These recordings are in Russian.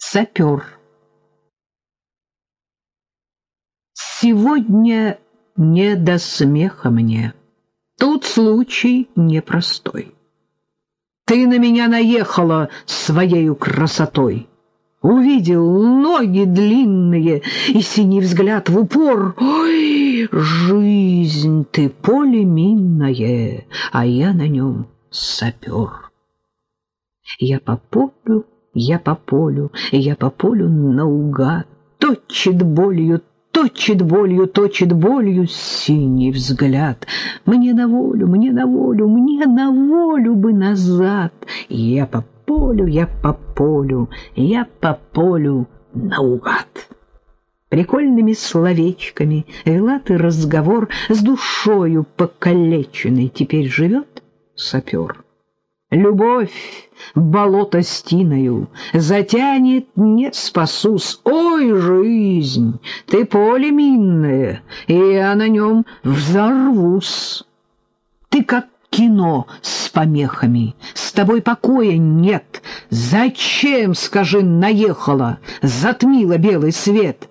Сапер. Сегодня не до смеха мне. Тут случай непростой. Ты на меня наехала своею красотой. Увидел ноги длинные и синий взгляд в упор. Ой, жизнь ты поле минное, а я на нем сапер. Я по полю я по полю, я по полю наугад. Точит болью, точит болью, точит болью синий взгляд. Мне на волю, мне на волю, мне на волю бы назад. Я по полю, я по полю, я по полю наугад. Прикольными словечками вела ты разговор с душою покалеченной. Теперь живет сапер. Любовь болото стиною затянет, не спасусь. Ой, жизнь, ты поле минное, и я на нем взорвусь. Ты как кино с помехами, с тобой покоя нет. Зачем, скажи, наехала, затмила белый свет?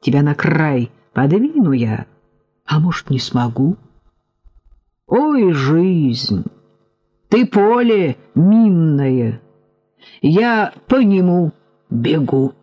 Тебя на край подвину я, а может, не смогу? Ой, жизнь! Ты поле минное, я по нему бегу.